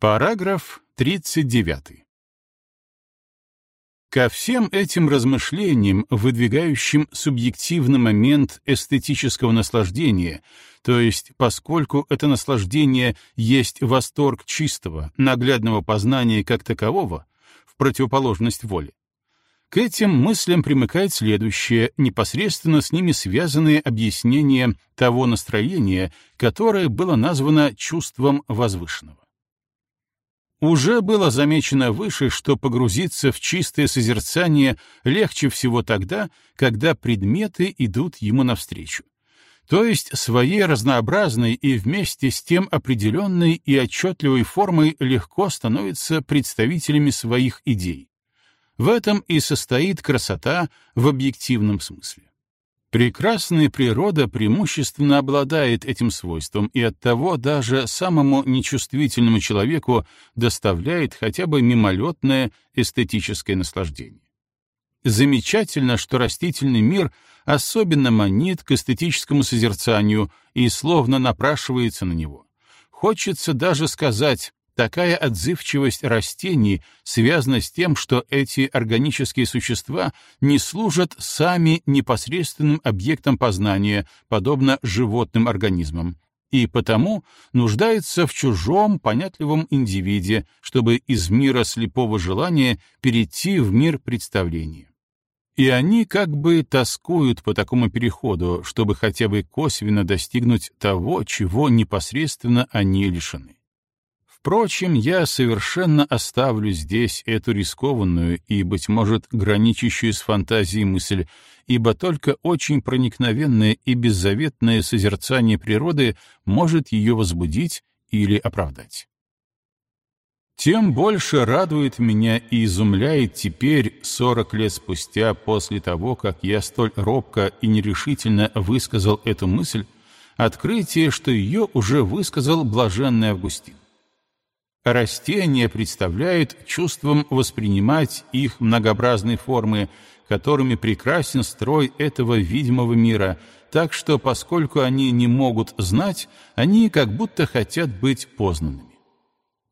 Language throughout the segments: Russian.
Параграф 39. Ко всем этим размышлениям, выдвигающим субъективный момент эстетического наслаждения, то есть поскольку это наслаждение есть восторг чистого, наглядного познания как такового, в противоположность воле, к этим мыслям примыкает следующее, непосредственно с ними связанное объяснение того настроения, которое было названо чувством возвышенного. Уже было замечено выше, что погрузиться в чистое созерцание легче всего тогда, когда предметы идут ему навстречу. То есть своей разнообразной и вместе с тем определенной и отчетливой формой легко становятся представителями своих идей. В этом и состоит красота в объективном смысле. Прекрасная природа преимущественно обладает этим свойством и оттого даже самому нечувствительному человеку доставляет хотя бы мимолетное эстетическое наслаждение. Замечательно, что растительный мир особенно манит к эстетическому созерцанию и словно напрашивается на него. Хочется даже сказать Такая отзывчивость растений связана с тем, что эти органические существа не служат сами непосредственным объектом познания, подобно животным организмам, и потому нуждаются в чужом понятливом индивиде, чтобы из мира слепого желания перейти в мир представления. И они как бы тоскуют по такому переходу, чтобы хотя бы косвенно достигнуть того, чего непосредственно они лишены. Впрочем, я совершенно оставлю здесь эту рискованную и, быть может, граничащую с фантазией мысль, ибо только очень проникновенное и беззаветное созерцание природы может ее возбудить или оправдать. Тем больше радует меня и изумляет теперь, сорок лет спустя после того, как я столь робко и нерешительно высказал эту мысль, открытие, что ее уже высказал блаженный Августин. Растения представляют чувством воспринимать их многообразные формы, которыми прекрасен строй этого видимого мира, так что, поскольку они не могут знать, они как будто хотят быть познанными.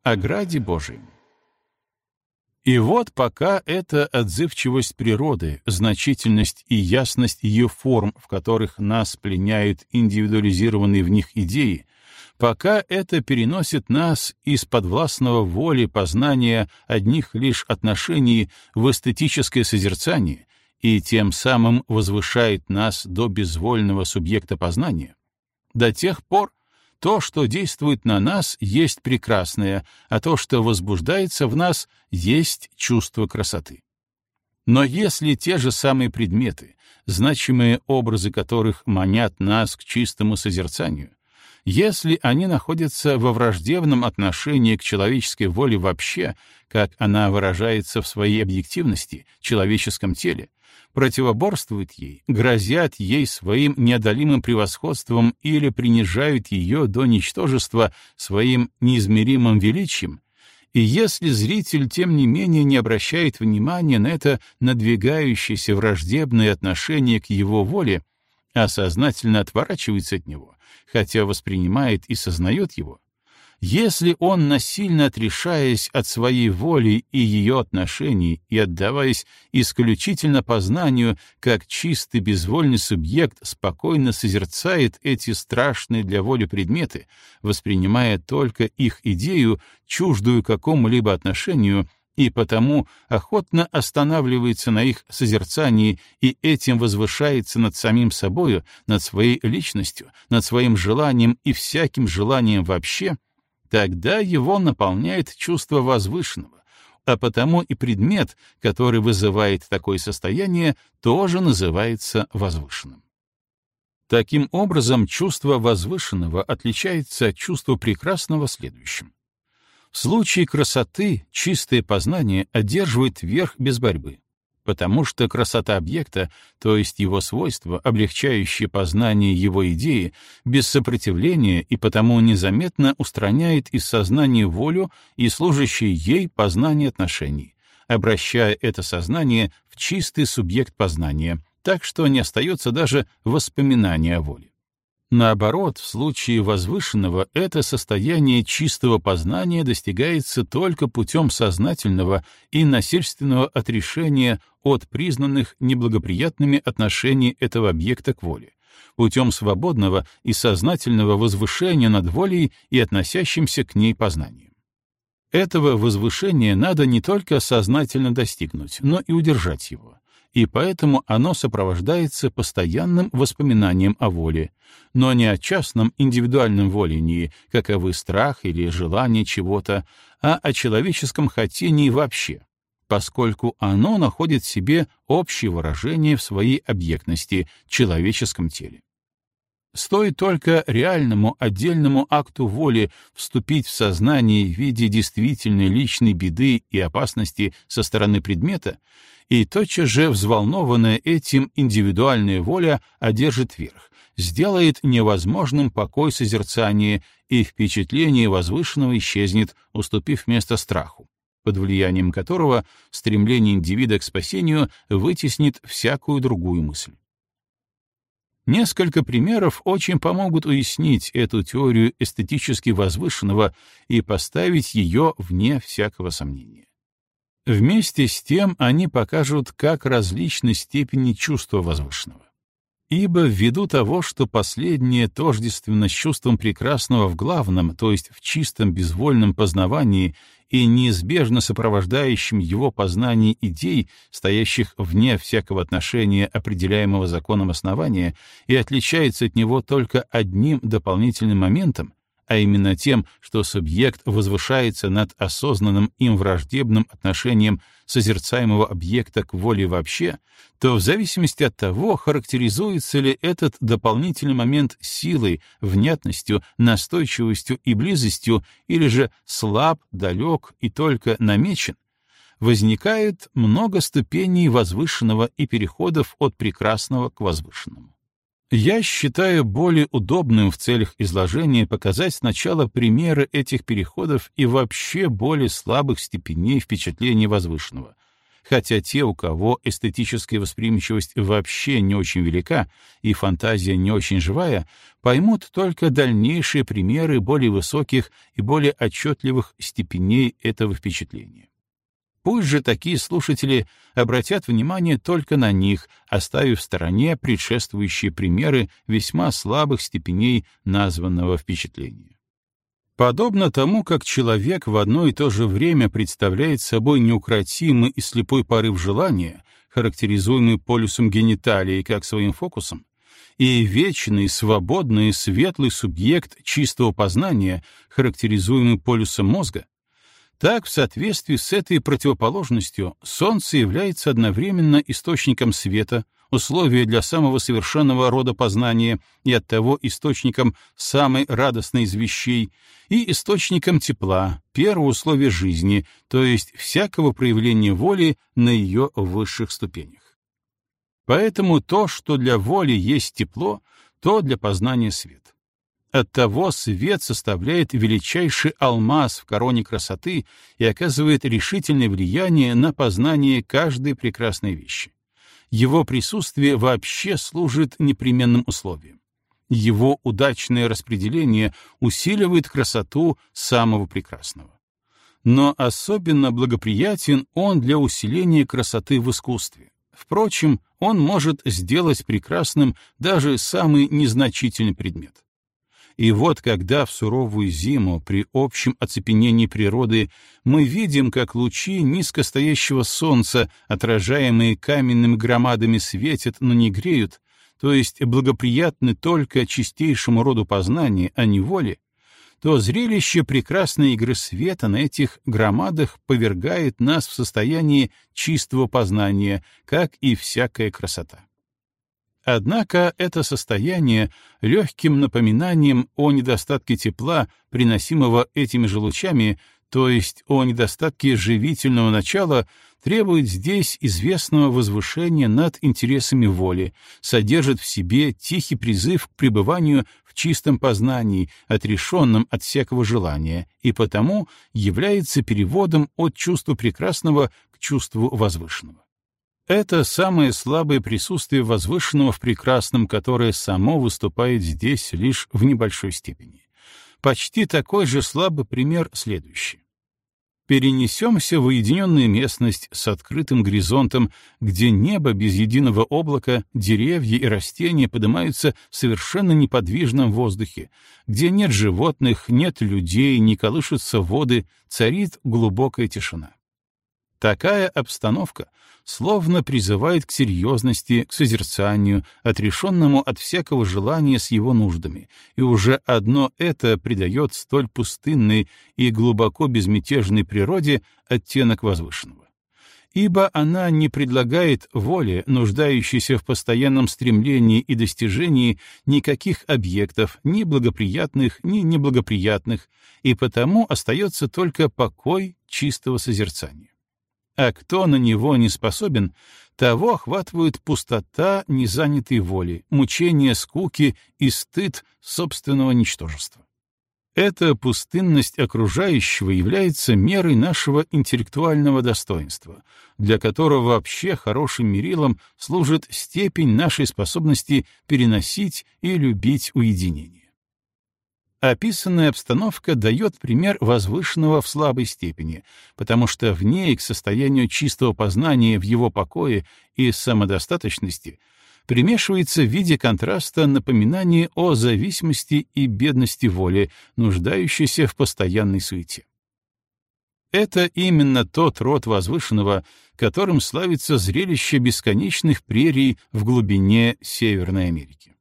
О граде Божием. И вот пока эта отзывчивость природы, значительность и ясность ее форм, в которых нас пленяют индивидуализированные в них идеи, пока это переносит нас из подвластного воли познания одних лишь отношений в эстетическое созерцание и тем самым возвышает нас до безвольного субъекта познания, до тех пор то, что действует на нас, есть прекрасное, а то, что возбуждается в нас, есть чувство красоты. Но если те же самые предметы, значимые образы которых манят нас к чистому созерцанию, если они находятся во враждебном отношении к человеческой воле вообще, как она выражается в своей объективности, человеческом теле, противоборствуют ей, грозят ей своим неодолимым превосходством или принижают ее до ничтожества своим неизмеримым величием, и если зритель, тем не менее, не обращает внимания на это надвигающееся враждебное отношение к его воле, а сознательно отворачивается от него, хотя воспринимает и сознает его, если он, насильно отрешаясь от своей воли и ее отношений и отдаваясь исключительно познанию, как чистый безвольный субъект спокойно созерцает эти страшные для воли предметы, воспринимая только их идею, чуждую какому-либо отношению, и потому охотно останавливается на их созерцании и этим возвышается над самим собою, над своей личностью, над своим желанием и всяким желанием вообще, тогда его наполняет чувство возвышенного, а потому и предмет, который вызывает такое состояние, тоже называется возвышенным. Таким образом, чувство возвышенного отличается от чувства прекрасного следующим. В случае красоты чистое познание одерживает верх без борьбы, потому что красота объекта, то есть его свойства, облегчающие познание его идеи, без сопротивления и потому незаметно устраняет из сознания волю и служащее ей познание отношений, обращая это сознание в чистый субъект познания, так что не остается даже воспоминания о воле. Наоборот, в случае возвышенного это состояние чистого познания достигается только путем сознательного и насильственного отрешения от признанных неблагоприятными отношений этого объекта к воле, путем свободного и сознательного возвышения над волей и относящимся к ней познанием. Этого возвышения надо не только сознательно достигнуть, но и удержать его, и поэтому оно сопровождается постоянным воспоминанием о воле, но не о частном индивидуальном волении, каковы страх или желание чего-то, а о человеческом хотении вообще, поскольку оно находит в себе общее выражение в своей объектности, человеческом теле. Стоит только реальному отдельному акту воли вступить в сознание в виде действительной личной беды и опасности со стороны предмета, и тотчас же взволнованная этим индивидуальная воля одержит верх, сделает невозможным покой созерцания, и впечатление возвышенного исчезнет, уступив место страху, под влиянием которого стремление индивида к спасению вытеснит всякую другую мысль. Несколько примеров очень помогут уяснить эту теорию эстетически возвышенного и поставить ее вне всякого сомнения. Вместе с тем они покажут, как различны степени чувства возвышенного. Ибо ввиду того, что последнее тождественно с чувством прекрасного в главном, то есть в чистом безвольном познавании и неизбежно сопровождающем его познание идей, стоящих вне всякого отношения определяемого законом основания, и отличается от него только одним дополнительным моментом, а именно тем, что субъект возвышается над осознанным им враждебным отношением созерцаемого объекта к воле вообще, то в зависимости от того, характеризуется ли этот дополнительный момент силой, внятностью, настойчивостью и близостью, или же слаб, далек и только намечен, возникает много ступеней возвышенного и переходов от прекрасного к возвышенному. Я считаю более удобным в целях изложения показать сначала примеры этих переходов и вообще более слабых степеней впечатления возвышенного, хотя те, у кого эстетическая восприимчивость вообще не очень велика и фантазия не очень живая, поймут только дальнейшие примеры более высоких и более отчетливых степеней этого впечатления. Пусть же такие слушатели обратят внимание только на них, оставив в стороне предшествующие примеры весьма слабых степеней названного впечатления. Подобно тому, как человек в одно и то же время представляет собой неукротимый и слепой порыв желания, характеризуемый полюсом гениталии как своим фокусом, и вечный, свободный, светлый субъект чистого познания, характеризуемый полюсом мозга, так, в соответствии с этой противоположностью, Солнце является одновременно источником света, условия для самого совершенного рода познания и оттого источником самой радостной из вещей, и источником тепла, первого условия жизни, то есть всякого проявления воли на ее высших ступенях. Поэтому то, что для воли есть тепло, то для познания свет. Оттого свет составляет величайший алмаз в короне красоты и оказывает решительное влияние на познание каждой прекрасной вещи. Его присутствие вообще служит непременным условием. Его удачное распределение усиливает красоту самого прекрасного. Но особенно благоприятен он для усиления красоты в искусстве. Впрочем, он может сделать прекрасным даже самый незначительный предмет. И вот когда в суровую зиму при общем оцепенении природы мы видим, как лучи низкостоящего солнца, отражаемые каменными громадами, светят, но не греют, то есть благоприятны только чистейшему роду познания, а не воле, то зрелище прекрасной игры света на этих громадах повергает нас в состояние чистого познания, как и всякая красота. Однако это состояние легким напоминанием о недостатке тепла, приносимого этими же лучами, то есть о недостатке живительного начала, требует здесь известного возвышения над интересами воли, содержит в себе тихий призыв к пребыванию в чистом познании, отрешенном от всякого желания, и потому является переводом от чувства прекрасного к чувству возвышенного. Это самое слабое присутствие возвышенного в прекрасном, которое само выступает здесь лишь в небольшой степени. Почти такой же слабый пример следующий. Перенесемся в уединенную местность с открытым горизонтом, где небо без единого облака, деревья и растения поднимаются в совершенно неподвижном воздухе, где нет животных, нет людей, не колышутся воды, царит глубокая тишина. Такая обстановка словно призывает к серьезности, к созерцанию, отрешенному от всякого желания с его нуждами, и уже одно это придает столь пустынной и глубоко безмятежной природе оттенок возвышенного. Ибо она не предлагает воле, нуждающейся в постоянном стремлении и достижении никаких объектов, ни благоприятных, ни неблагоприятных, и потому остается только покой чистого созерцания а кто на него не способен, того охватывают пустота незанятой воли, мучение скуки и стыд собственного ничтожества. Эта пустынность окружающего является мерой нашего интеллектуального достоинства, для которого вообще хорошим мерилом служит степень нашей способности переносить и любить уединение. Описанная обстановка дает пример возвышенного в слабой степени, потому что в ней к состоянию чистого познания в его покое и самодостаточности примешивается в виде контраста напоминание о зависимости и бедности воли, нуждающейся в постоянной суете. Это именно тот род возвышенного, которым славится зрелище бесконечных прерий в глубине Северной Америки.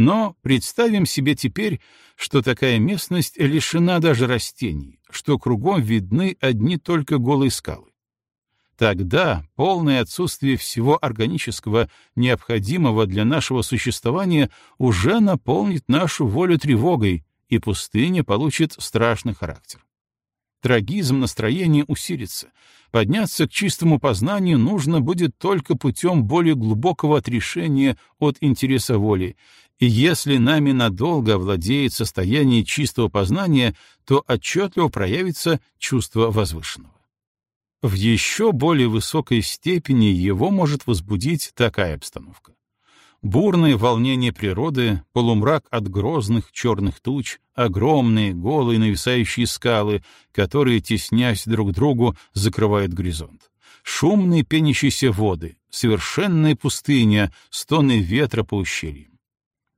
Но представим себе теперь, что такая местность лишена даже растений, что кругом видны одни только голые скалы. Тогда полное отсутствие всего органического, необходимого для нашего существования, уже наполнит нашу волю тревогой, и пустыня получит страшный характер. Трагизм настроения усилится. Подняться к чистому познанию нужно будет только путем более глубокого отрешения от интереса воли, и если нами надолго овладеет состояние чистого познания, то отчетливо проявится чувство возвышенного. В еще более высокой степени его может возбудить такая обстановка. Бурное волнение природы, полумрак от грозных черных туч, огромные голые нависающие скалы, которые, теснясь друг к другу, закрывают горизонт. Шумные пенящиеся воды, совершенная пустыня, стоны ветра по ущельям.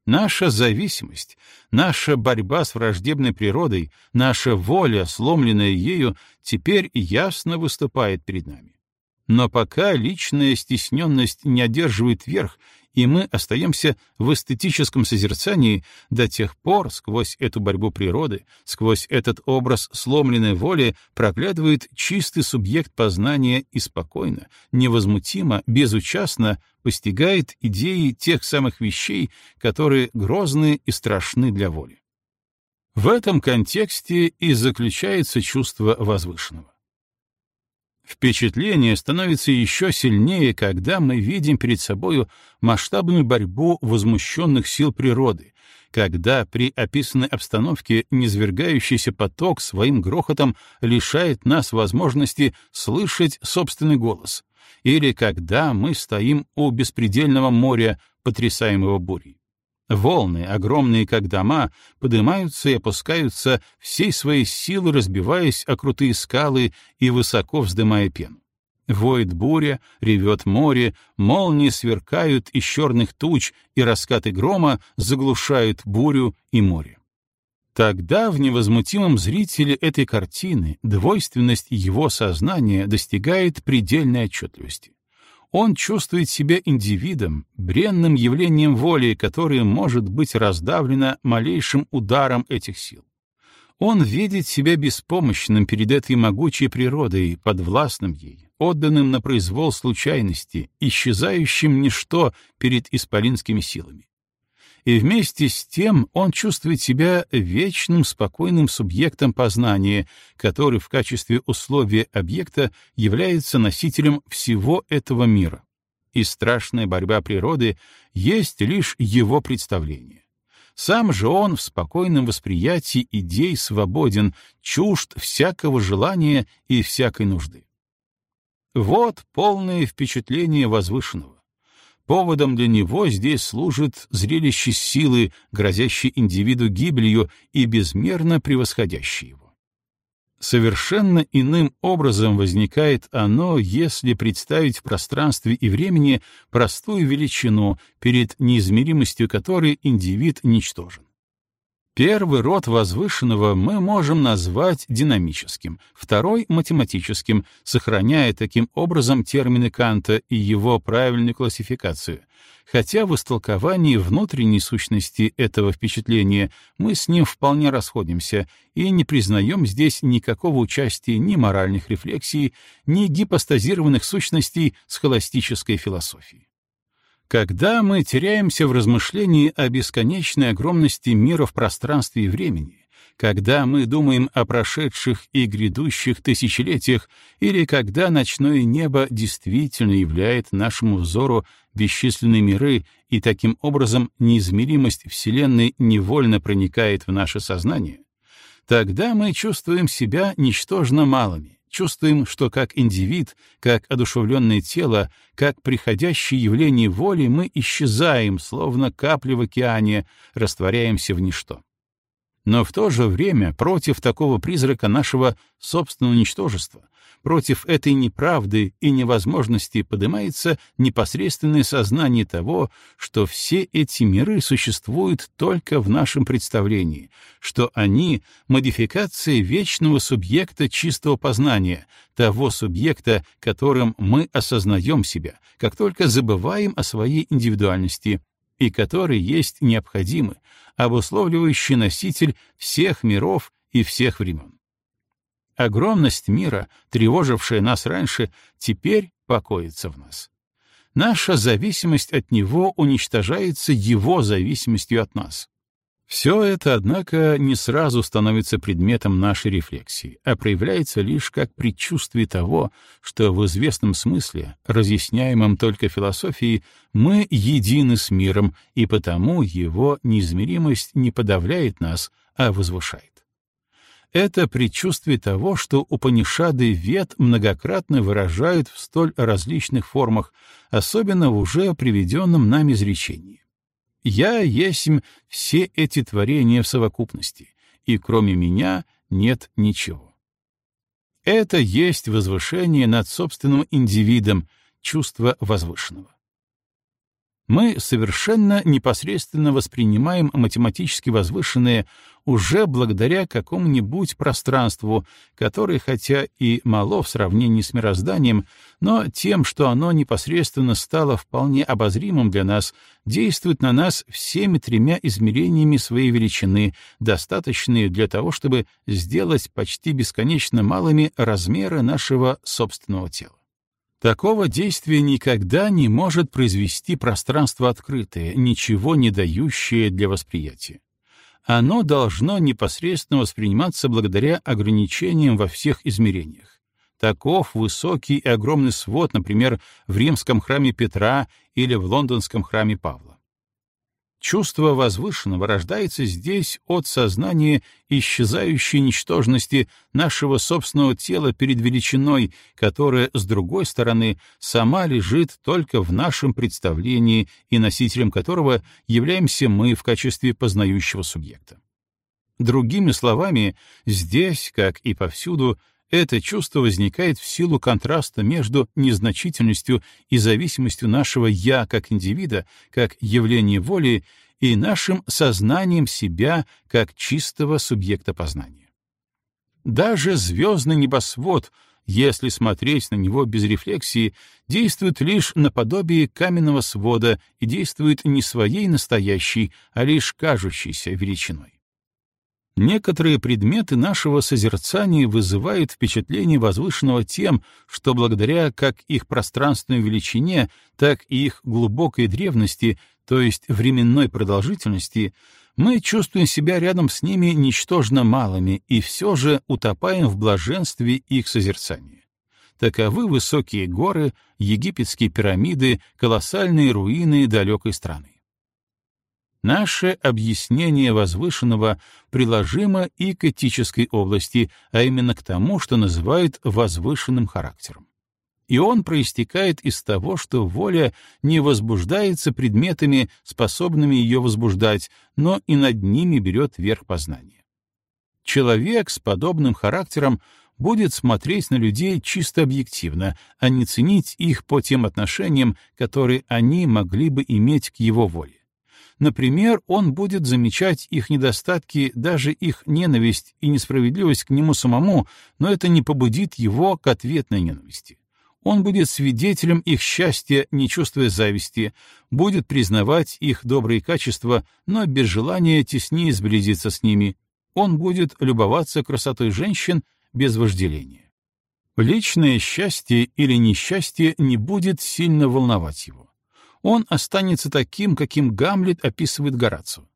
Наша зависимость, наша борьба с враждебной природой, наша воля, сломленная ею, теперь ясно выступает перед нами. Но пока личная стесненность не одерживает верх, и мы остаемся в эстетическом созерцании до тех пор, сквозь эту борьбу природы, сквозь этот образ сломленной воли проглядывает чистый субъект познания и спокойно, невозмутимо, безучастно постигает идеи тех самых вещей, которые грозны и страшны для воли. В этом контексте и заключается чувство возвышенного. Впечатление становится еще сильнее, когда мы видим перед собою масштабную борьбу возмущенных сил природы, когда при описанной обстановке низвергающийся поток своим грохотом лишает нас возможности слышать собственный голос, или когда мы стоим у беспредельного моря, потрясаемого бурей. Волны, огромные как дома, поднимаются и опускаются всей своей силы, разбиваясь о крутые скалы и высоко вздымая пену. Воет буря, ревет море, молнии сверкают из черных туч, и раскаты грома заглушают бурю и море. Тогда в невозмутимом зрителе этой картины двойственность его сознания достигает предельной отчетливости. Он чувствует себя индивидом, бренным явлением воли, которое может быть раздавлено малейшим ударом этих сил. Он видит себя беспомощным перед этой могучей природой, подвластным ей, отданным на произвол случайности, исчезающим ничто перед исполинскими силами и вместе с тем он чувствует себя вечным спокойным субъектом познания, который в качестве условия объекта является носителем всего этого мира. И страшная борьба природы есть лишь его представление. Сам же он в спокойном восприятии идей свободен, чужд всякого желания и всякой нужды. Вот полное впечатление возвышенного. Поводом для него здесь служит зрелище силы, грозящей индивиду гибелью и безмерно превосходящей его. Совершенно иным образом возникает оно, если представить в пространстве и времени простую величину, перед неизмеримостью которой индивид ничтожен. Первый род возвышенного мы можем назвать динамическим, второй — математическим, сохраняя таким образом термины Канта и его правильную классификацию, хотя в истолковании внутренней сущности этого впечатления мы с ним вполне расходимся и не признаем здесь никакого участия ни моральных рефлексий, ни гипостазированных сущностей схоластической философии. Когда мы теряемся в размышлении о бесконечной огромности мира в пространстве и времени, когда мы думаем о прошедших и грядущих тысячелетиях, или когда ночное небо действительно являет нашему взору бесчисленные миры, и таким образом неизмеримость Вселенной невольно проникает в наше сознание, тогда мы чувствуем себя ничтожно малыми, чувствуем, что как индивид, как одушевленное тело, как приходящее явление воли мы исчезаем, словно капли в океане, растворяемся в ничто. Но в то же время против такого призрака нашего собственного ничтожества Против этой неправды и невозможности поднимается непосредственное сознание того, что все эти миры существуют только в нашем представлении, что они — модификация вечного субъекта чистого познания, того субъекта, которым мы осознаем себя, как только забываем о своей индивидуальности, и который есть необходимый, обусловливающий носитель всех миров и всех времен. Огромность мира, тревожившая нас раньше, теперь покоится в нас. Наша зависимость от него уничтожается его зависимостью от нас. Все это, однако, не сразу становится предметом нашей рефлексии, а проявляется лишь как предчувствие того, что в известном смысле, разъясняемом только философией, мы едины с миром, и потому его неизмеримость не подавляет нас, а возвышает это предчувствие того, что Упанишады Вед многократно выражают в столь различных формах, особенно в уже приведенном нами изречении. «Я есмь все эти творения в совокупности, и кроме меня нет ничего». Это есть возвышение над собственным индивидом, чувство возвышенного мы совершенно непосредственно воспринимаем математически возвышенное уже благодаря какому-нибудь пространству, которое, хотя и мало в сравнении с мирозданием, но тем, что оно непосредственно стало вполне обозримым для нас, действует на нас всеми тремя измерениями своей величины, достаточные для того, чтобы сделать почти бесконечно малыми размеры нашего собственного тела. Такого действия никогда не может произвести пространство открытое, ничего не дающее для восприятия. Оно должно непосредственно восприниматься благодаря ограничениям во всех измерениях. Таков высокий и огромный свод, например, в римском храме Петра или в лондонском храме Павла. Чувство возвышенного рождается здесь от сознания исчезающей ничтожности нашего собственного тела перед величиной, которая, с другой стороны, сама лежит только в нашем представлении и носителем которого являемся мы в качестве познающего субъекта. Другими словами, здесь, как и повсюду, это чувство возникает в силу контраста между незначительностью и зависимостью нашего «я» как индивида, как явление воли, и нашим сознанием себя как чистого субъекта познания. Даже звездный небосвод, если смотреть на него без рефлексии, действует лишь наподобие каменного свода и действует не своей настоящей, а лишь кажущейся величиной. Некоторые предметы нашего созерцания вызывают впечатление возвышенного тем, что благодаря как их пространственной величине, так и их глубокой древности, то есть временной продолжительности, мы чувствуем себя рядом с ними ничтожно малыми и все же утопаем в блаженстве их созерцания. Таковы высокие горы, египетские пирамиды, колоссальные руины далекой страны. Наше объяснение возвышенного приложимо и к этической области, а именно к тому, что называют возвышенным характером. и он проистекает из того, что воля не возбуждается предметами, способными ее возбуждать, но и над ними берет верх познания. Человек с подобным характером будет смотреть на людей чисто объективно, а не ценить их по тем отношениям, которые они могли бы иметь к его воле. Например, он будет замечать их недостатки, даже их ненависть и несправедливость к нему самому, но это не побудит его к ответной ненависти. Он будет свидетелем их счастья, не чувствуя зависти, будет признавать их добрые качества, но без желания теснее сблизиться с ними. Он будет любоваться красотой женщин без вожделения. Личное счастье или несчастье не будет сильно волновать его. Он останется таким, каким Гамлет описывает Горацию.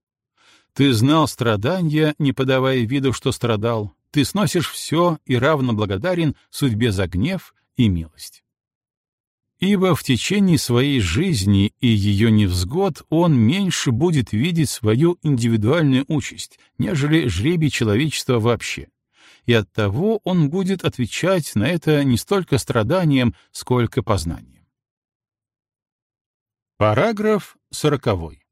Ты знал страдания, не подавая виду, что страдал. Ты сносишь все и равно благодарен судьбе за гнев и милость. Ибо в течение своей жизни и ее невзгод он меньше будет видеть свою индивидуальную участь, нежели жребий человечества вообще. И оттого он будет отвечать на это не столько страданием, сколько познанием. Параграф сороковой.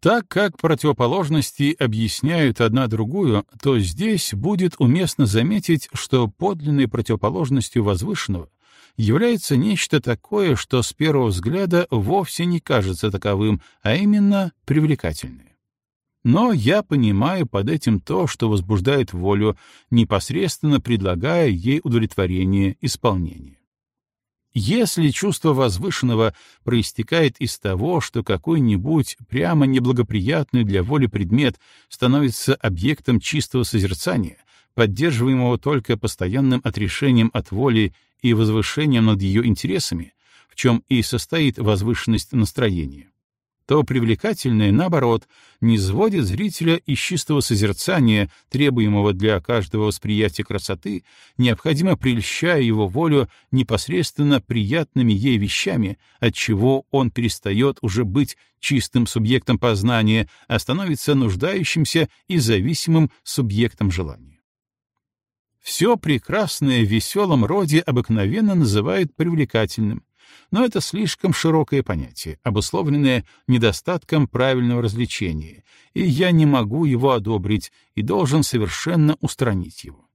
Так как противоположности объясняют одна другую, то здесь будет уместно заметить, что подлинной противоположностью возвышенного является нечто такое, что с первого взгляда вовсе не кажется таковым, а именно привлекательное. Но я понимаю под этим то, что возбуждает волю, непосредственно предлагая ей удовлетворение, исполнение. Если чувство возвышенного проистекает из того, что какой-нибудь прямо неблагоприятный для воли предмет становится объектом чистого созерцания, поддерживаемого только постоянным отрешением от воли и возвышением над ее интересами, в чем и состоит возвышенность настроения, то привлекательное, наоборот, не сводит зрителя из чистого созерцания, требуемого для каждого восприятия красоты, необходимо прельщая его волю непосредственно приятными ей вещами, от чего он перестает уже быть чистым субъектом познания, а становится нуждающимся и зависимым субъектом желания. Все прекрасное в веселом роде обыкновенно называют привлекательным, но это слишком широкое понятие, обусловленное недостатком правильного развлечения, и я не могу его одобрить и должен совершенно устранить его.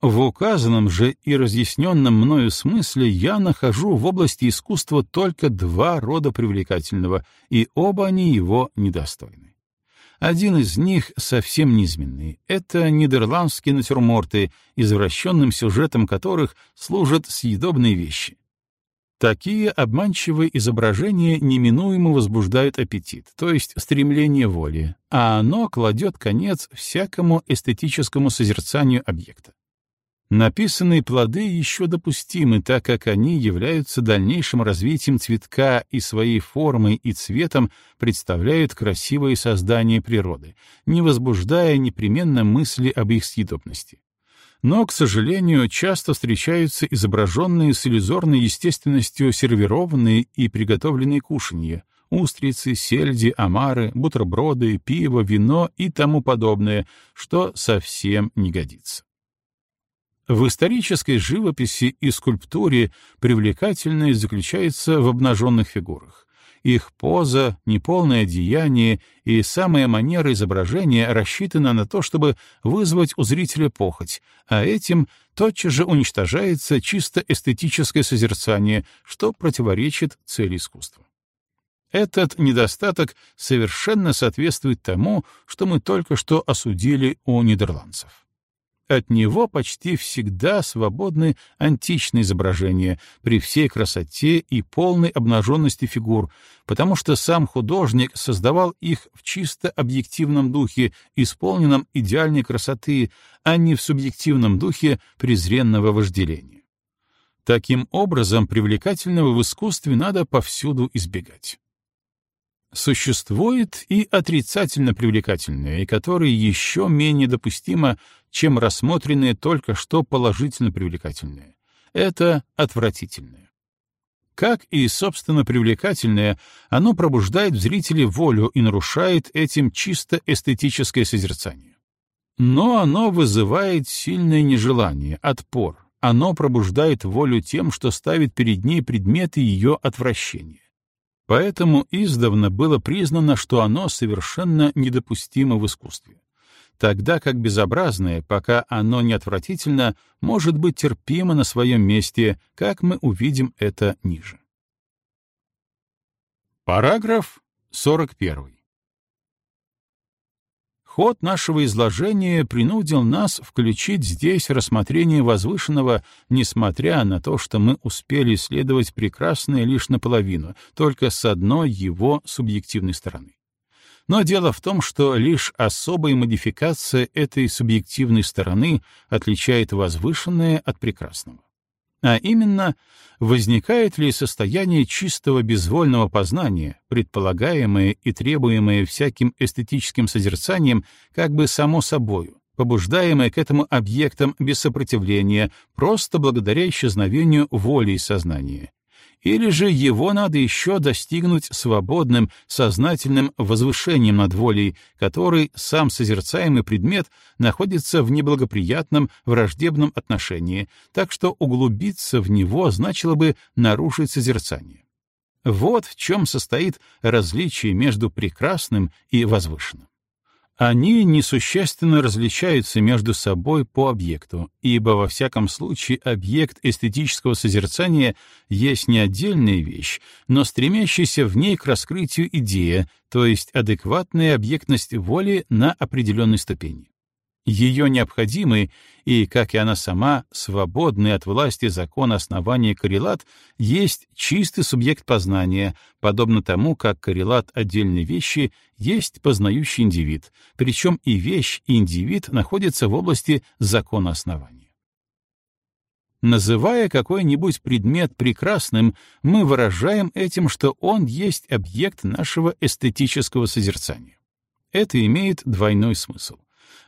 В указанном же и разъясненном мною смысле я нахожу в области искусства только два рода привлекательного, и оба они его недостойны. Один из них совсем низменный. Это нидерландские натюрморты, извращенным сюжетом которых служат съедобные вещи. Такие обманчивые изображения неминуемо возбуждают аппетит, то есть стремление воли, а оно кладет конец всякому эстетическому созерцанию объекта. Написанные плоды еще допустимы, так как они являются дальнейшим развитием цветка и своей формой и цветом представляют красивые создания природы, не возбуждая непременно мысли об их съедобности но, к сожалению, часто встречаются изображенные с иллюзорной естественностью сервированные и приготовленные кушанья, устрицы, сельди, омары, бутерброды, пиво, вино и тому подобное, что совсем не годится. В исторической живописи и скульптуре привлекательное заключается в обнаженных фигурах, их поза, неполное деяние и самая манера изображения рассчитана на то, чтобы вызвать у зрителя похоть, а этим тотчас же уничтожается чисто эстетическое созерцание, что противоречит цели искусства. Этот недостаток совершенно соответствует тому, что мы только что осудили у нидерландцев. От него почти всегда свободны античные изображения при всей красоте и полной обнаженности фигур, потому что сам художник создавал их в чисто объективном духе, исполненном идеальной красоты, а не в субъективном духе презренного вожделения. Таким образом, привлекательного в искусстве надо повсюду избегать. Существует и отрицательно привлекательное, и которое еще менее допустимо, чем рассмотренное только что положительно привлекательное. Это отвратительное. Как и, собственно, привлекательное, оно пробуждает в зрителе волю и нарушает этим чисто эстетическое созерцание. Но оно вызывает сильное нежелание, отпор, оно пробуждает волю тем, что ставит перед ней предметы ее отвращения. Поэтому издавна было признано, что оно совершенно недопустимо в искусстве. Тогда как безобразное, пока оно не отвратительно, может быть терпимо на своем месте, как мы увидим это ниже. Параграф 41. Ход нашего изложения принудил нас включить здесь рассмотрение возвышенного, несмотря на то, что мы успели исследовать прекрасное лишь наполовину, только с одной его субъективной стороны. Но дело в том, что лишь особая модификация этой субъективной стороны отличает возвышенное от прекрасного. А именно, возникает ли состояние чистого безвольного познания, предполагаемое и требуемое всяким эстетическим созерцанием, как бы само собою, побуждаемое к этому объектам без сопротивления, просто благодаря исчезновению воли и сознания, или же его надо еще достигнуть свободным, сознательным возвышением над волей, который сам созерцаемый предмет находится в неблагоприятном, враждебном отношении, так что углубиться в него значило бы нарушить созерцание. Вот в чем состоит различие между прекрасным и возвышенным. Они несущественно различаются между собой по объекту, ибо во всяком случае объект эстетического созерцания есть не отдельная вещь, но стремящаяся в ней к раскрытию идея, то есть адекватная объектность воли на определенной ступени. Ее необходимый и, как и она сама, свободный от власти закона основания коррелат есть чистый субъект познания, подобно тому, как коррелат отдельной вещи есть познающий индивид, причем и вещь, и индивид находятся в области закона основания. Называя какой-нибудь предмет прекрасным, мы выражаем этим, что он есть объект нашего эстетического созерцания. Это имеет двойной смысл.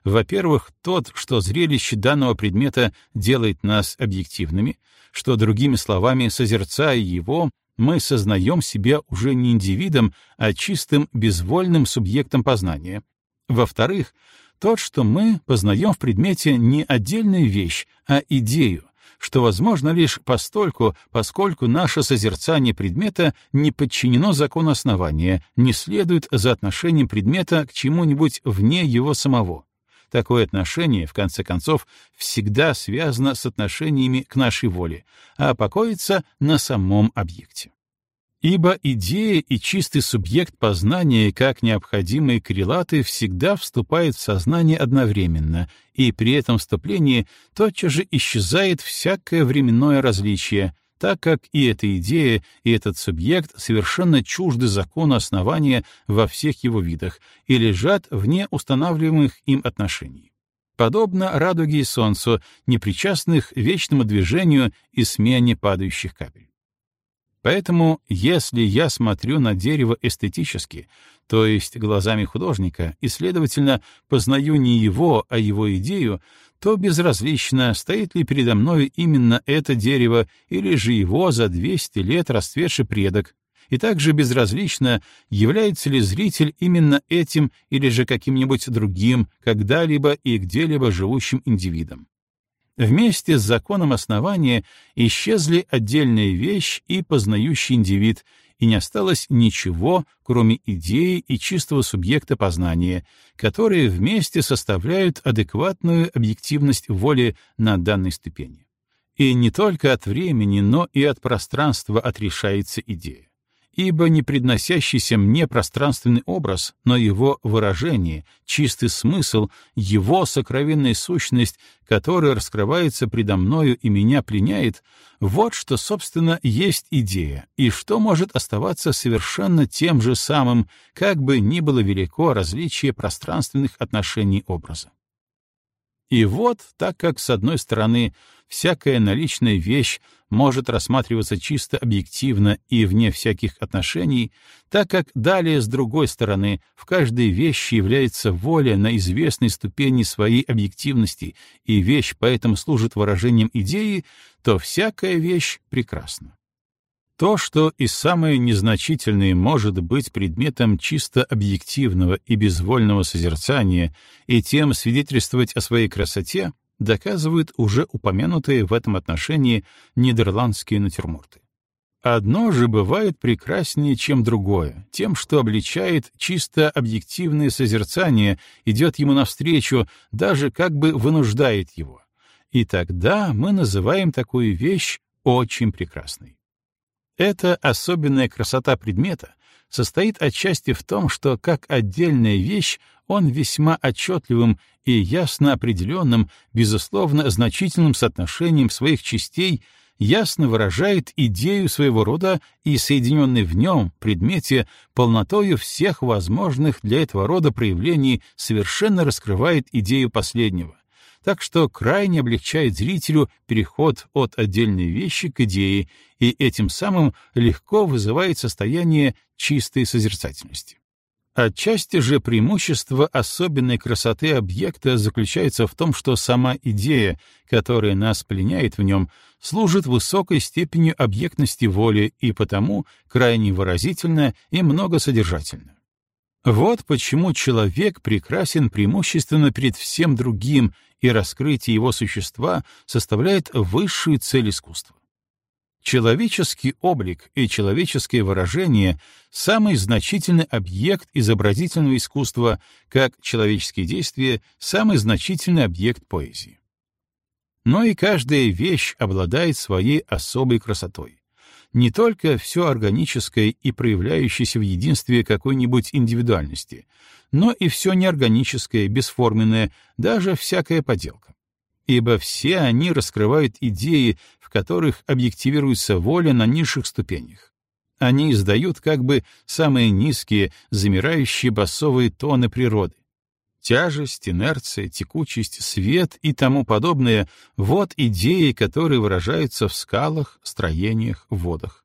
Во-первых, тот, что зрелище данного предмета делает нас объективными, что, другими словами, созерцая его, мы сознаем себя уже не индивидом, а чистым безвольным субъектом познания. Во-вторых, тот, что мы познаем в предмете не отдельную вещь, а идею, что возможно лишь постольку, поскольку наше созерцание предмета не подчинено закону основания, не следует за отношением предмета к чему-нибудь вне его самого. Такое отношение, в конце концов, всегда связано с отношениями к нашей воле, а покоится на самом объекте. Ибо идея и чистый субъект познания, как необходимые коррелаты, всегда вступают в сознание одновременно, и при этом вступлении тотчас же исчезает всякое временное различие, так как и эта идея, и этот субъект совершенно чужды закону основания во всех его видах и лежат вне устанавливаемых им отношений. Подобно радуге и солнцу, непричастных вечному движению и смене падающих капель. Поэтому, если я смотрю на дерево эстетически, то есть глазами художника, и, следовательно, познаю не его, а его идею, то безразлично, стоит ли передо мной именно это дерево или же его за 200 лет расцветший предок, и также безразлично, является ли зритель именно этим или же каким-нибудь другим, когда-либо и где-либо живущим индивидом. Вместе с законом основания исчезли отдельная вещь и познающий индивид, и не осталось ничего, кроме идеи и чистого субъекта познания, которые вместе составляют адекватную объективность воли на данной ступени. И не только от времени, но и от пространства отрешается идея ибо не предносящийся мне пространственный образ, но его выражение, чистый смысл, его сокровенная сущность, которая раскрывается предо мною и меня пленяет, вот что, собственно, есть идея, и что может оставаться совершенно тем же самым, как бы ни было велико различие пространственных отношений образа. И вот, так как, с одной стороны, всякая наличная вещь может рассматриваться чисто объективно и вне всяких отношений, так как далее, с другой стороны, в каждой вещи является воля на известной ступени своей объективности, и вещь поэтому служит выражением идеи, то всякая вещь прекрасна. То, что и самое незначительное может быть предметом чисто объективного и безвольного созерцания и тем свидетельствовать о своей красоте, доказывают уже упомянутые в этом отношении нидерландские натюрморты. Одно же бывает прекраснее, чем другое, тем, что обличает чисто объективное созерцание, идет ему навстречу, даже как бы вынуждает его. И тогда мы называем такую вещь очень прекрасной. Эта особенная красота предмета состоит отчасти в том, что как отдельная вещь он весьма отчетливым и ясно определенным, безусловно, значительным соотношением своих частей ясно выражает идею своего рода и соединенный в нем предмете полнотою всех возможных для этого рода проявлений совершенно раскрывает идею последнего, так что крайне облегчает зрителю переход от отдельной вещи к идее и этим самым легко вызывает состояние чистой созерцательности. Отчасти же преимущество особенной красоты объекта заключается в том, что сама идея, которая нас пленяет в нем, служит высокой степенью объектности воли и потому крайне выразительна и многосодержательна. Вот почему человек прекрасен преимущественно перед всем другим, и раскрытие его существа составляет высшую цель искусства. Человеческий облик и человеческое выражение — самый значительный объект изобразительного искусства, как человеческие действия — самый значительный объект поэзии. Но и каждая вещь обладает своей особой красотой. Не только все органическое и проявляющееся в единстве какой-нибудь индивидуальности, но и все неорганическое, бесформенное, даже всякая поделка ибо все они раскрывают идеи, в которых объективируется воля на низших ступенях. Они издают как бы самые низкие, замирающие басовые тоны природы. Тяжесть, инерция, текучесть, свет и тому подобное — вот идеи, которые выражаются в скалах, строениях, водах.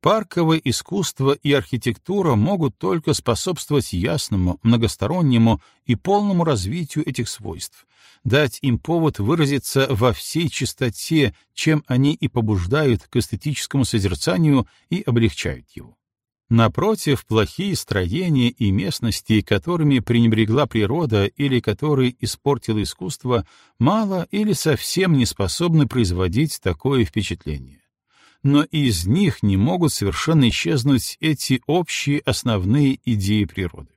Парковое искусство и архитектура могут только способствовать ясному, многостороннему и полному развитию этих свойств, дать им повод выразиться во всей чистоте, чем они и побуждают к эстетическому созерцанию и облегчают его. Напротив, плохие строения и местности, которыми пренебрегла природа или которые испортило искусство, мало или совсем не способны производить такое впечатление но из них не могут совершенно исчезнуть эти общие основные идеи природы.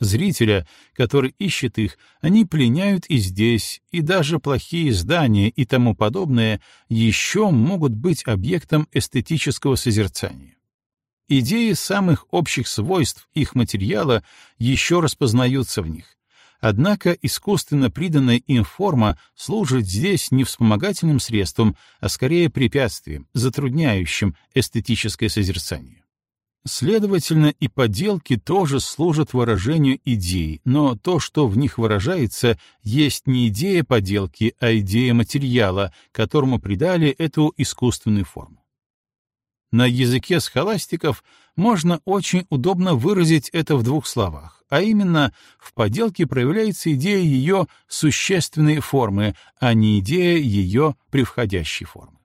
Зрителя, который ищет их, они пленяют и здесь, и даже плохие здания и тому подобное еще могут быть объектом эстетического созерцания. Идеи самых общих свойств их материала еще распознаются в них, Однако искусственно приданная им форма служит здесь не вспомогательным средством, а скорее препятствием, затрудняющим эстетическое созерцание. Следовательно, и поделки тоже служат выражению идей, но то, что в них выражается, есть не идея поделки, а идея материала, которому придали эту искусственную форму. На языке схоластиков можно очень удобно выразить это в двух словах, а именно в поделке проявляется идея ее существенной формы, а не идея ее превходящей формы.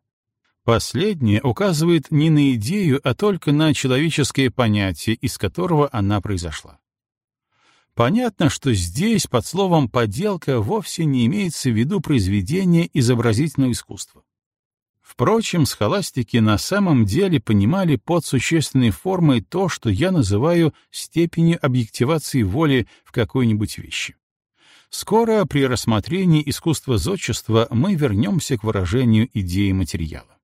Последнее указывает не на идею, а только на человеческое понятие, из которого она произошла. Понятно, что здесь под словом «поделка» вовсе не имеется в виду произведение изобразительного искусства. Впрочем, схоластики на самом деле понимали под существенной формой то, что я называю степенью объективации воли в какой-нибудь вещи. Скоро при рассмотрении искусства зодчества мы вернемся к выражению идеи материала.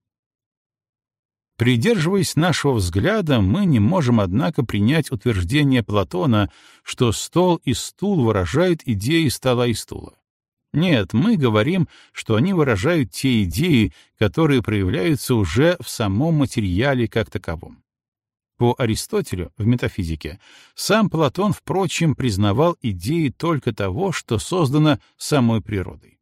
Придерживаясь нашего взгляда, мы не можем, однако, принять утверждение Платона, что стол и стул выражают идеи стола и стула. Нет, мы говорим, что они выражают те идеи, которые проявляются уже в самом материале как таковом. По Аристотелю в метафизике сам Платон, впрочем, признавал идеи только того, что создано самой природой.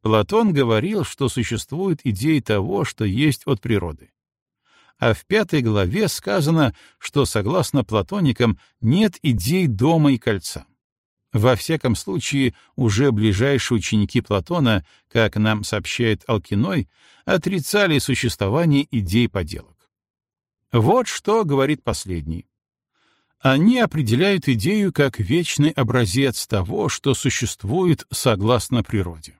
Платон говорил, что существуют идеи того, что есть от природы. А в пятой главе сказано, что, согласно платоникам, нет идей дома и кольца. Во всяком случае, уже ближайшие ученики Платона, как нам сообщает Алкиной, отрицали существование идей поделок. Вот что говорит последний. Они определяют идею как вечный образец того, что существует согласно природе.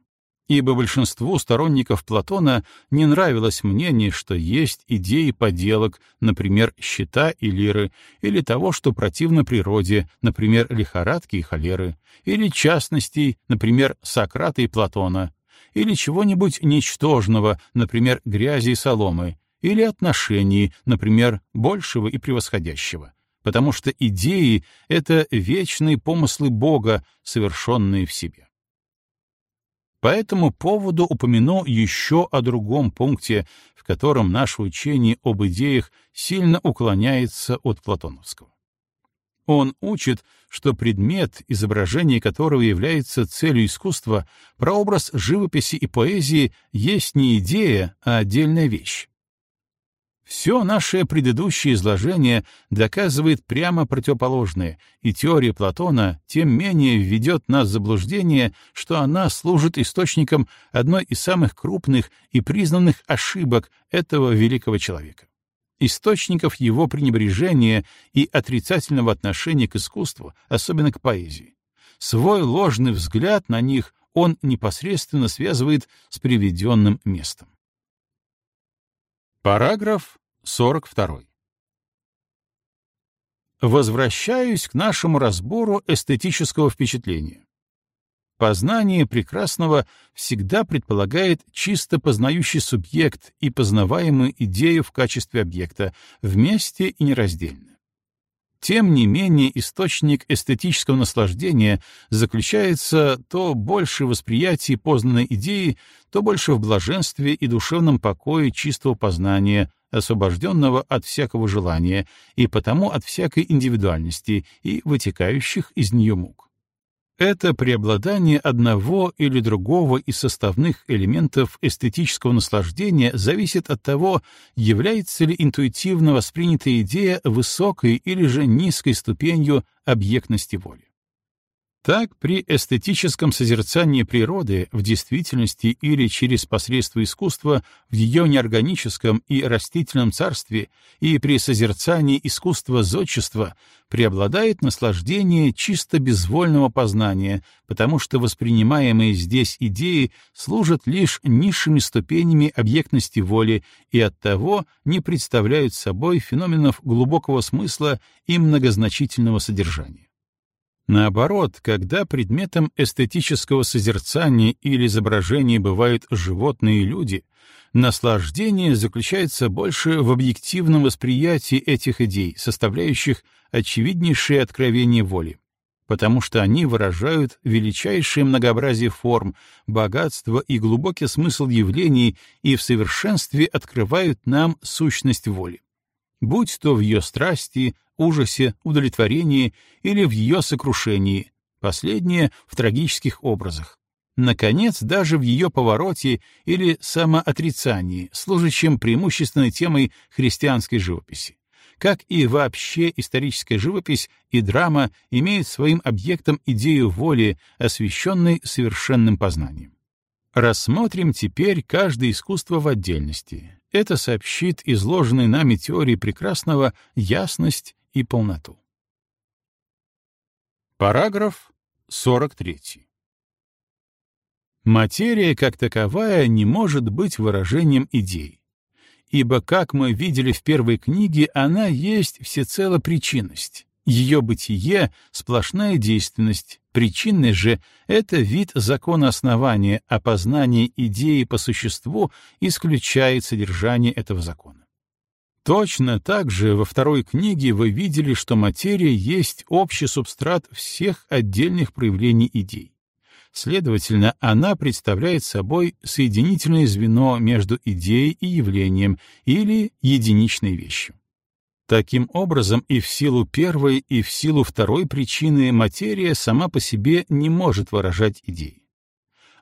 Ибо большинству сторонников Платона не нравилось мнение, что есть идеи поделок, например, щита и лиры, или того, что противно природе, например, лихорадки и холеры, или частностей, например, Сократа и Платона, или чего-нибудь ничтожного, например, грязи и соломы, или отношений, например, большего и превосходящего, потому что идеи — это вечные помыслы Бога, совершенные в себе. По этому поводу упомяну еще о другом пункте, в котором наше учение об идеях сильно уклоняется от платоновского. Он учит, что предмет, изображение которого является целью искусства, прообраз живописи и поэзии, есть не идея, а отдельная вещь. Все наше предыдущее изложение доказывает прямо противоположное, и теория Платона тем менее введет нас в заблуждение, что она служит источником одной из самых крупных и признанных ошибок этого великого человека. Источников его пренебрежения и отрицательного отношения к искусству, особенно к поэзии. Свой ложный взгляд на них он непосредственно связывает с приведенным местом. Параграф 42. Возвращаюсь к нашему разбору эстетического впечатления. Познание прекрасного всегда предполагает чисто познающий субъект и познаваемую идею в качестве объекта, вместе и нераздельно. Тем не менее, источник эстетического наслаждения заключается то больше в восприятии познанной идеи, то больше в блаженстве и душевном покое чистого познания, освобожденного от всякого желания и потому от всякой индивидуальности и вытекающих из нее мук. Это преобладание одного или другого из составных элементов эстетического наслаждения зависит от того, является ли интуитивно воспринятая идея высокой или же низкой ступенью объектности воли. Так, при эстетическом созерцании природы в действительности или через посредство искусства в ее неорганическом и растительном царстве и при созерцании искусства зодчества преобладает наслаждение чисто безвольного познания, потому что воспринимаемые здесь идеи служат лишь низшими ступенями объектности воли и оттого не представляют собой феноменов глубокого смысла и многозначительного содержания. Наоборот, когда предметом эстетического созерцания или изображения бывают животные и люди, наслаждение заключается больше в объективном восприятии этих идей, составляющих очевиднейшее откровение воли, потому что они выражают величайшее многообразие форм, богатство и глубокий смысл явлений и в совершенстве открывают нам сущность воли. Будь то в ее страсти, ужасе, удовлетворении или в ее сокрушении, последнее — в трагических образах. Наконец, даже в ее повороте или самоотрицании, служащем преимущественной темой христианской живописи. Как и вообще историческая живопись и драма имеют своим объектом идею воли, освещенной совершенным познанием. Рассмотрим теперь каждое искусство в отдельности, это сообщит изложенной нами теории прекрасного ясность и полноту. Параграф 43. Материя как таковая не может быть выражением идей, ибо, как мы видели в первой книге, она есть всецело причинность, ее бытие — сплошная действенность, причинный же — это вид закона основания, а познание идеи по существу исключает содержание этого закона. Точно так же во второй книге вы видели, что материя есть общий субстрат всех отдельных проявлений идей. Следовательно, она представляет собой соединительное звено между идеей и явлением или единичной вещью. Таким образом, и в силу первой, и в силу второй причины материя сама по себе не может выражать идеи.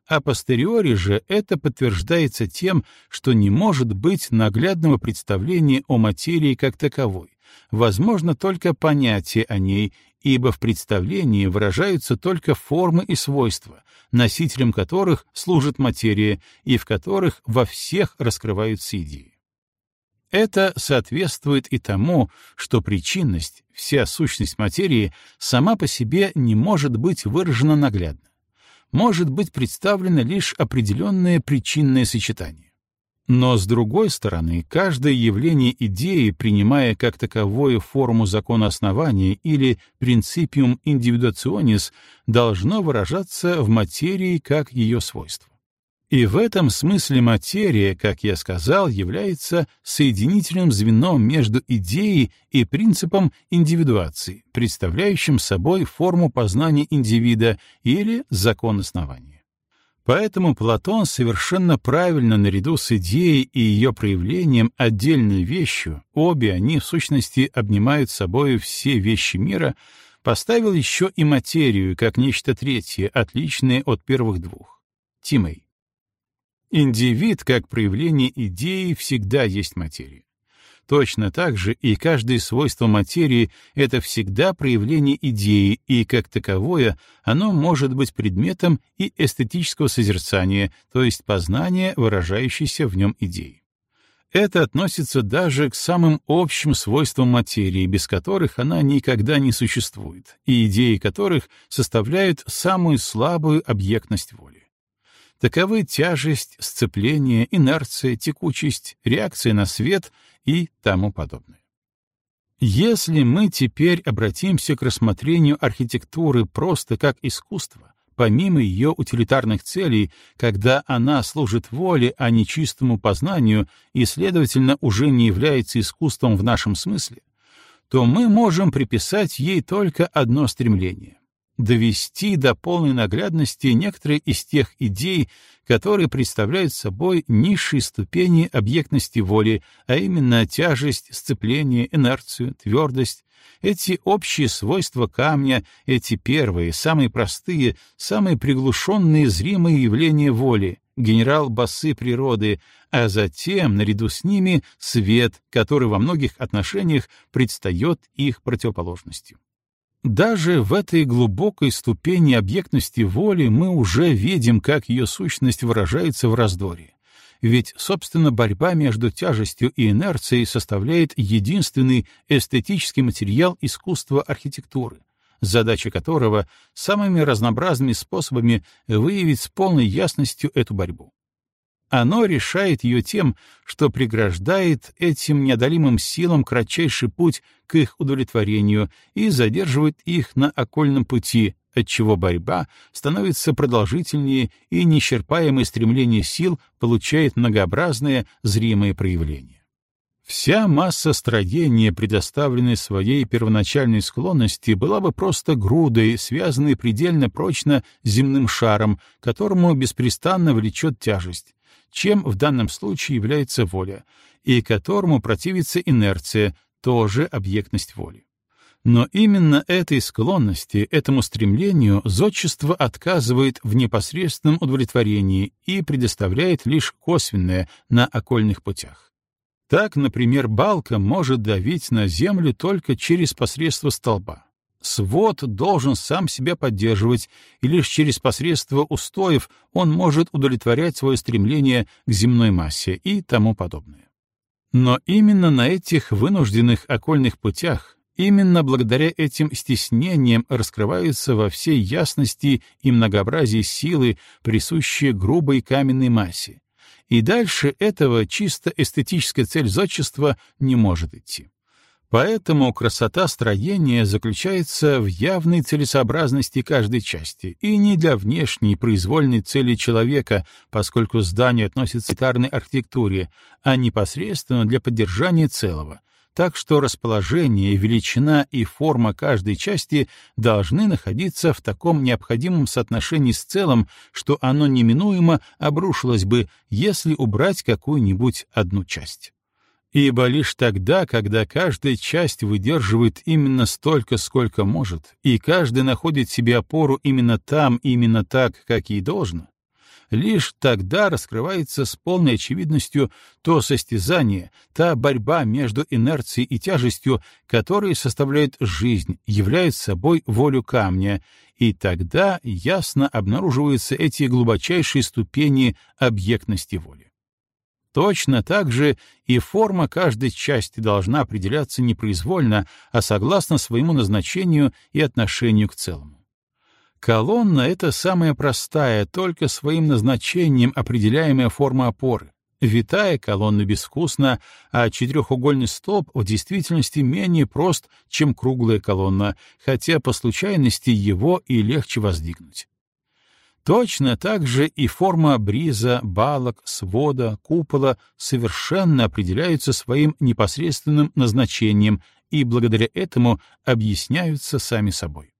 А постериори же это подтверждается тем, что не может быть наглядного представления о материи как таковой, возможно только понятие о ней, ибо в представлении выражаются только формы и свойства, носителем которых служит материя и в которых во всех раскрываются идеи. Это соответствует и тому, что причинность, вся сущность материи, сама по себе не может быть выражена наглядно. Может быть представлено лишь определенное причинное сочетание. Но, с другой стороны, каждое явление идеи, принимая как таковое форму закона основания или принципиум индивидуационис, должно выражаться в материи как ее свойство. И в этом смысле материя, как я сказал, является соединительным звеном между идеей и принципом индивидуации, представляющим собой форму познания индивида или закон основания. Поэтому Платон совершенно правильно наряду с идеей и ее проявлением отдельной вещью, обе они в сущности обнимают собой все вещи мира, поставил еще и материю как нечто третье, отличное от первых двух. Тимей. Индивид, как проявление идеи, всегда есть материя. Точно так же и каждое свойство материи — это всегда проявление идеи, и как таковое оно может быть предметом и эстетического созерцания, то есть познания, выражающейся в нем идеи. Это относится даже к самым общим свойствам материи, без которых она никогда не существует, и идеи которых составляют самую слабую объектность воли. Таковы тяжесть, сцепление, инерция, текучесть, реакция на свет и тому подобное. Если мы теперь обратимся к рассмотрению архитектуры просто как искусства, помимо ее утилитарных целей, когда она служит воле, а не чистому познанию и, следовательно, уже не является искусством в нашем смысле, то мы можем приписать ей только одно стремление довести до полной наглядности некоторые из тех идей, которые представляют собой низшие ступени объектности воли, а именно тяжесть, сцепление, инерцию, твердость, эти общие свойства камня, эти первые, самые простые, самые приглушенные зримые явления воли, генерал-басы природы, а затем, наряду с ними, свет, который во многих отношениях предстает их противоположностью. Даже в этой глубокой ступени объектности воли мы уже видим, как ее сущность выражается в раздоре. Ведь, собственно, борьба между тяжестью и инерцией составляет единственный эстетический материал искусства архитектуры, задача которого — самыми разнообразными способами выявить с полной ясностью эту борьбу. Оно решает ее тем, что преграждает этим неодолимым силам кратчайший путь к их удовлетворению и задерживает их на окольном пути, отчего борьба становится продолжительнее и неисчерпаемое стремление сил получает многообразное зримое проявление. Вся масса строения, предоставленной своей первоначальной склонности, была бы просто грудой, связанной предельно прочно земным шаром, которому беспрестанно влечет тяжесть, чем в данном случае является воля, и которому противится инерция, тоже объектность воли. Но именно этой склонности, этому стремлению зодчество отказывает в непосредственном удовлетворении и предоставляет лишь косвенное на окольных путях. Так, например, балка может давить на землю только через посредство столба свод должен сам себя поддерживать, и лишь через посредство устоев он может удовлетворять свое стремление к земной массе и тому подобное. Но именно на этих вынужденных окольных путях, именно благодаря этим стеснениям раскрываются во всей ясности и многообразии силы, присущие грубой каменной массе, и дальше этого чисто эстетическая цель зодчества не может идти. Поэтому красота строения заключается в явной целесообразности каждой части, и не для внешней произвольной цели человека, поскольку здание относится к гитарной архитектуре, а непосредственно для поддержания целого. Так что расположение, величина и форма каждой части должны находиться в таком необходимом соотношении с целым, что оно неминуемо обрушилось бы, если убрать какую-нибудь одну часть. Ибо лишь тогда, когда каждая часть выдерживает именно столько, сколько может, и каждый находит себе опору именно там, именно так, как ей должно, лишь тогда раскрывается с полной очевидностью то состязание, та борьба между инерцией и тяжестью, которые составляют жизнь, являют собой волю камня, и тогда ясно обнаруживаются эти глубочайшие ступени объектности воли. Точно так же и форма каждой части должна определяться не произвольно, а согласно своему назначению и отношению к целому. Колонна — это самая простая, только своим назначением определяемая форма опоры. Витая колонна безвкусна, а четырехугольный столб в действительности менее прост, чем круглая колонна, хотя по случайности его и легче воздвигнуть. Точно так же и форма бриза, балок, свода, купола совершенно определяются своим непосредственным назначением и благодаря этому объясняются сами собой.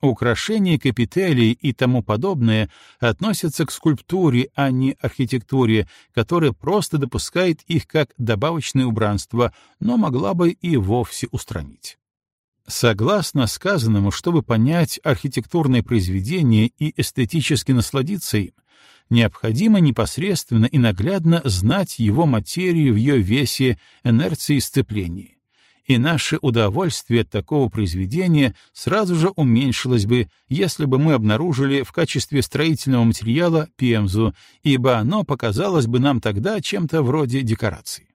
Украшения капителей и тому подобное относятся к скульптуре, а не архитектуре, которая просто допускает их как добавочное убранство, но могла бы и вовсе устранить. Согласно сказанному, чтобы понять архитектурное произведение и эстетически насладиться им, необходимо непосредственно и наглядно знать его материю в ее весе, инерции и сцеплении. И наше удовольствие от такого произведения сразу же уменьшилось бы, если бы мы обнаружили в качестве строительного материала пемзу, ибо оно показалось бы нам тогда чем-то вроде декорации.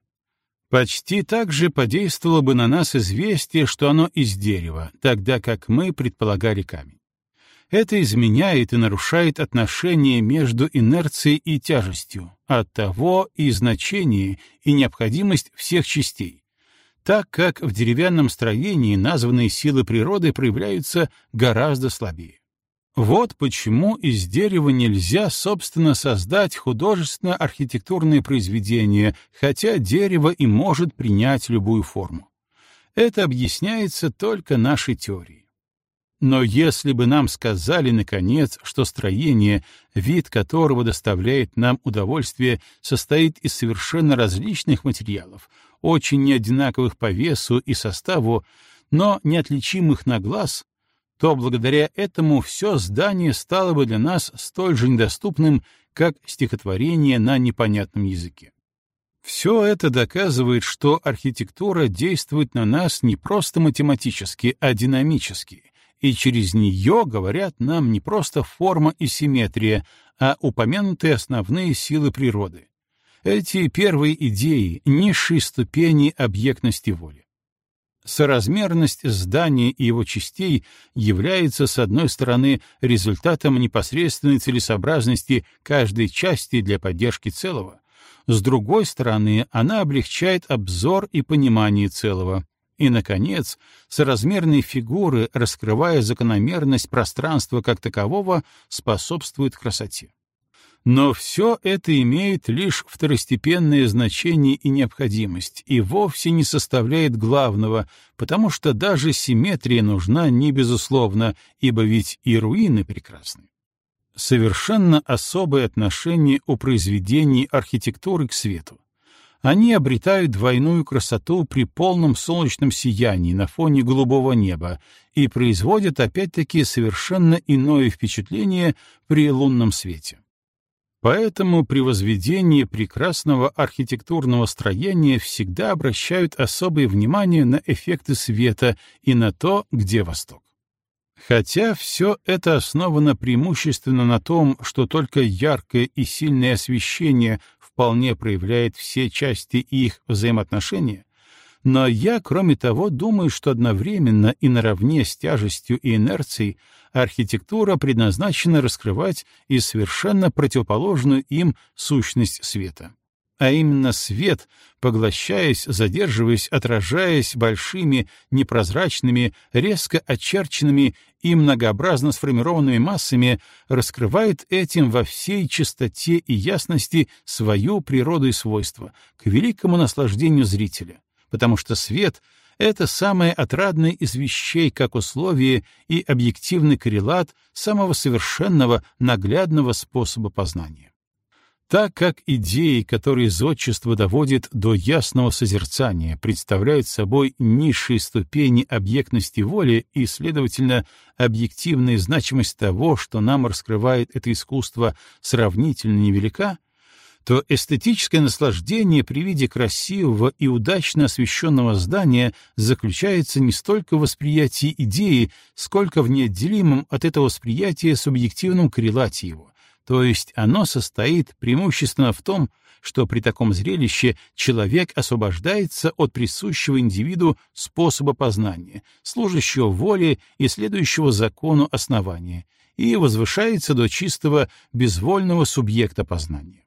Почти так же подействовало бы на нас известие, что оно из дерева, тогда как мы предполагали камень. Это изменяет и нарушает отношение между инерцией и тяжестью, оттого и значение, и необходимость всех частей, так как в деревянном строении названные силы природы проявляются гораздо слабее. Вот почему из дерева нельзя, собственно, создать художественно-архитектурное произведение, хотя дерево и может принять любую форму. Это объясняется только нашей теорией. Но если бы нам сказали, наконец, что строение, вид которого доставляет нам удовольствие, состоит из совершенно различных материалов, очень неодинаковых по весу и составу, но неотличимых на глаз, то благодаря этому все здание стало бы для нас столь же недоступным, как стихотворение на непонятном языке. Все это доказывает, что архитектура действует на нас не просто математически, а динамически, и через нее говорят нам не просто форма и симметрия, а упомянутые основные силы природы. Эти первые идеи — низшие ступени объектности воли. Соразмерность здания и его частей является, с одной стороны, результатом непосредственной целесообразности каждой части для поддержки целого, с другой стороны, она облегчает обзор и понимание целого. И, наконец, соразмерные фигуры, раскрывая закономерность пространства как такового, способствуют красоте. Но все это имеет лишь второстепенное значение и необходимость, и вовсе не составляет главного, потому что даже симметрия нужна не безусловно, ибо ведь и руины прекрасны. Совершенно особое отношение у произведений архитектуры к свету. Они обретают двойную красоту при полном солнечном сиянии на фоне голубого неба и производят опять-таки совершенно иное впечатление при лунном свете. Поэтому при возведении прекрасного архитектурного строения всегда обращают особое внимание на эффекты света и на то, где восток. Хотя все это основано преимущественно на том, что только яркое и сильное освещение вполне проявляет все части их взаимоотношения, но я, кроме того, думаю, что одновременно и наравне с тяжестью и инерцией архитектура предназначена раскрывать и совершенно противоположную им сущность света. А именно свет, поглощаясь, задерживаясь, отражаясь большими, непрозрачными, резко очерченными и многообразно сформированными массами, раскрывает этим во всей чистоте и ясности свою природу и свойства, к великому наслаждению зрителя потому что свет — это самое отрадное из вещей как условие и объективный коррелат самого совершенного наглядного способа познания. Так как идеи, которые зодчество доводит до ясного созерцания, представляют собой низшие ступени объектности воли и, следовательно, объективная значимость того, что нам раскрывает это искусство, сравнительно невелика, то эстетическое наслаждение при виде красивого и удачно освещенного здания заключается не столько в восприятии идеи, сколько в неотделимом от этого восприятия субъективном коррелате его, То есть оно состоит преимущественно в том, что при таком зрелище человек освобождается от присущего индивиду способа познания, служащего воле и следующего закону основания, и возвышается до чистого безвольного субъекта познания.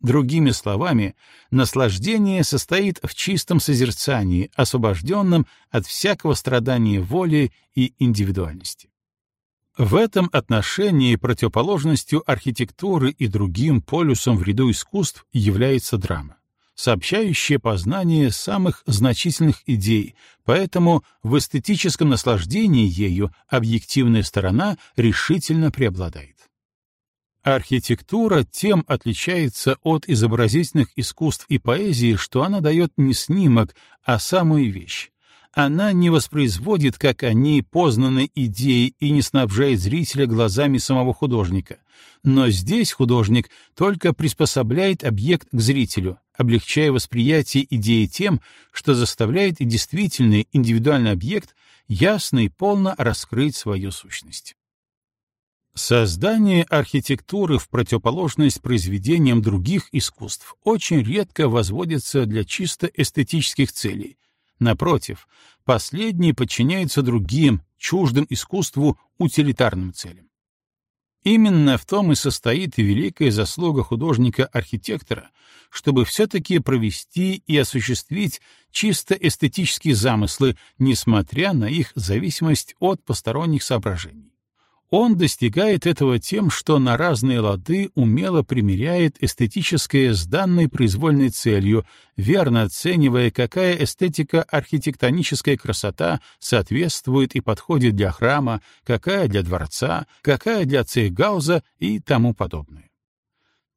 Другими словами, наслаждение состоит в чистом созерцании, освобожденном от всякого страдания воли и индивидуальности. В этом отношении противоположностью архитектуры и другим полюсом в ряду искусств является драма, сообщающая познание самых значительных идей, поэтому в эстетическом наслаждении ею объективная сторона решительно преобладает. Архитектура тем отличается от изобразительных искусств и поэзии, что она дает не снимок, а самую вещь, она не воспроизводит, как они, познанные идеи и не снабжает зрителя глазами самого художника. Но здесь художник только приспособляет объект к зрителю, облегчая восприятие идеи тем, что заставляет действительный индивидуальный объект ясно и полно раскрыть свою сущность. Создание архитектуры в противоположность произведениям других искусств очень редко возводится для чисто эстетических целей, Напротив, последние подчиняются другим, чуждым искусству, утилитарным целям. Именно в том и состоит великая заслуга художника-архитектора, чтобы все-таки провести и осуществить чисто эстетические замыслы, несмотря на их зависимость от посторонних соображений. Он достигает этого тем, что на разные лады умело примеряет эстетическое с данной произвольной целью, верно оценивая, какая эстетика архитектоническая красота соответствует и подходит для храма, какая для дворца, какая для цейгауза и тому подобное.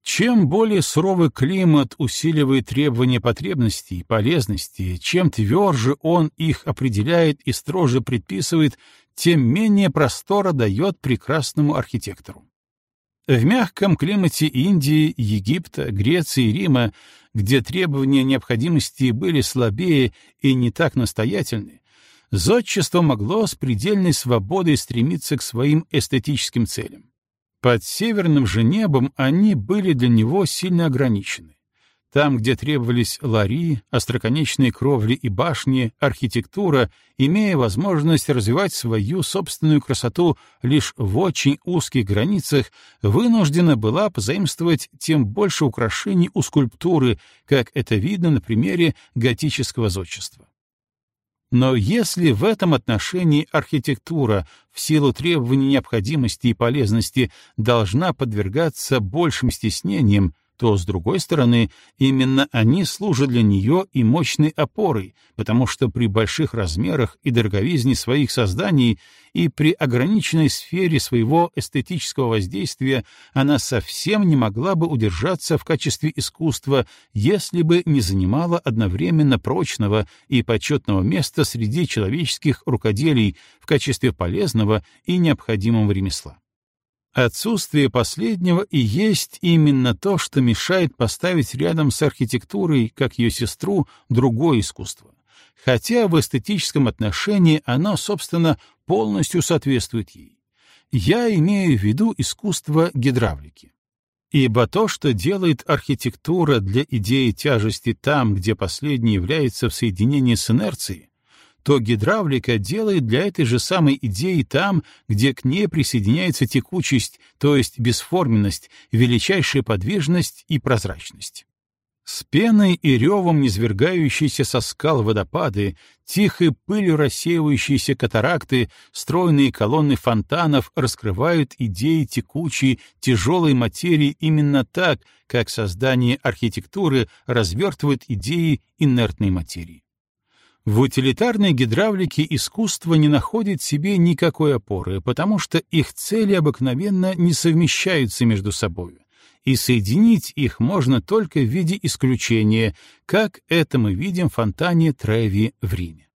Чем более суровый климат усиливает требования потребностей и полезности, чем тверже он их определяет и строже предписывает, тем менее простора дает прекрасному архитектору. В мягком климате Индии, Египта, Греции и Рима, где требования необходимости были слабее и не так настоятельны, зодчество могло с предельной свободой стремиться к своим эстетическим целям. Под северным же небом они были для него сильно ограничены. Там, где требовались лари, остроконечные кровли и башни, архитектура, имея возможность развивать свою собственную красоту лишь в очень узких границах, вынуждена была позаимствовать тем больше украшений у скульптуры, как это видно на примере готического зодчества. Но если в этом отношении архитектура в силу требований необходимости и полезности должна подвергаться большим стеснениям, то, с другой стороны, именно они служат для нее и мощной опорой, потому что при больших размерах и дороговизне своих созданий и при ограниченной сфере своего эстетического воздействия она совсем не могла бы удержаться в качестве искусства, если бы не занимала одновременно прочного и почетного места среди человеческих рукоделий в качестве полезного и необходимого ремесла. Отсутствие последнего и есть именно то, что мешает поставить рядом с архитектурой, как ее сестру, другое искусство. Хотя в эстетическом отношении оно, собственно, полностью соответствует ей. Я имею в виду искусство гидравлики. Ибо то, что делает архитектура для идеи тяжести там, где последняя является в соединении с инерцией, то гидравлика делает для этой же самой идеи там, где к ней присоединяется текучесть, то есть бесформенность, величайшая подвижность и прозрачность. С пеной и ревом низвергающиеся со скал водопады, тихой пылью рассеивающиеся катаракты, стройные колонны фонтанов раскрывают идеи текучей, тяжелой материи именно так, как создание архитектуры развертывает идеи инертной материи. В утилитарной гидравлике искусство не находит себе никакой опоры, потому что их цели обыкновенно не совмещаются между собой, и соединить их можно только в виде исключения, как это мы видим в фонтане Треви в Риме.